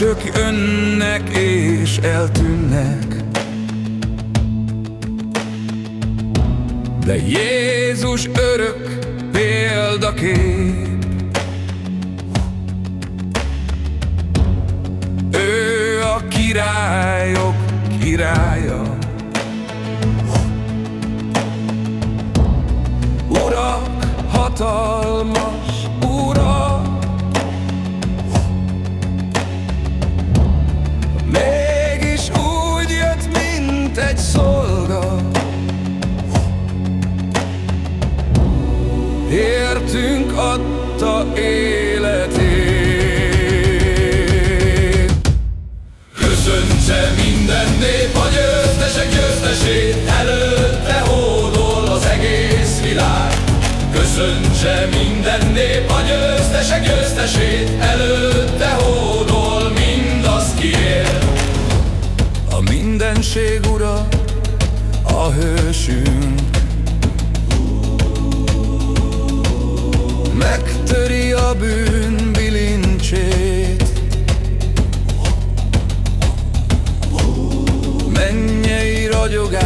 jönnek és eltűnnek. De Jézus örök példakép. Ő a királyok királya. Urak hatalmas Értünk adta életét. Köszöntse minden nép a győztesek győztesét Előtte hódol az egész világ. Köszöntse minden nép a győztesek győztesét Előtte hódol mindaz ki él A mindenség ura, a hősünk bűn bilincsét. Mennyei ragyogás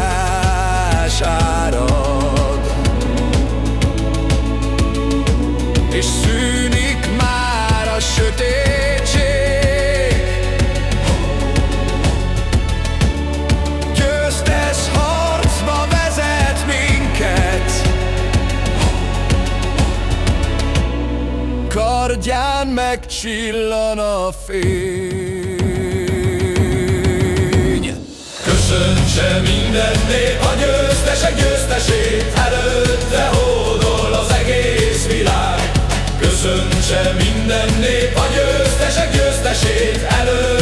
Kardján megcsillan a fény. Köszöntse minden nép a győztesek győztesét Előtte hódol az egész világ. Köszöntse minden nép a győztesek győztesét Előtte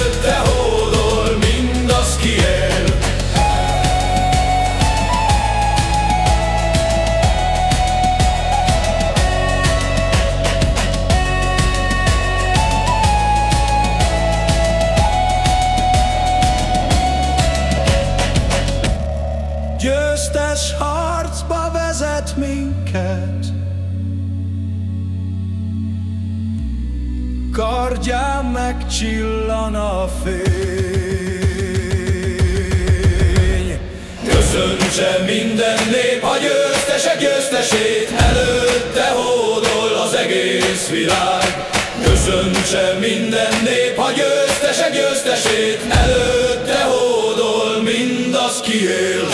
minket Kardján megcsillan a fény. Köszöntse minden nép a győztesek győztesét Előtte hódol az egész világ. Köszöntse minden nép a győztesek győztesét Előtte hódol mindaz ki él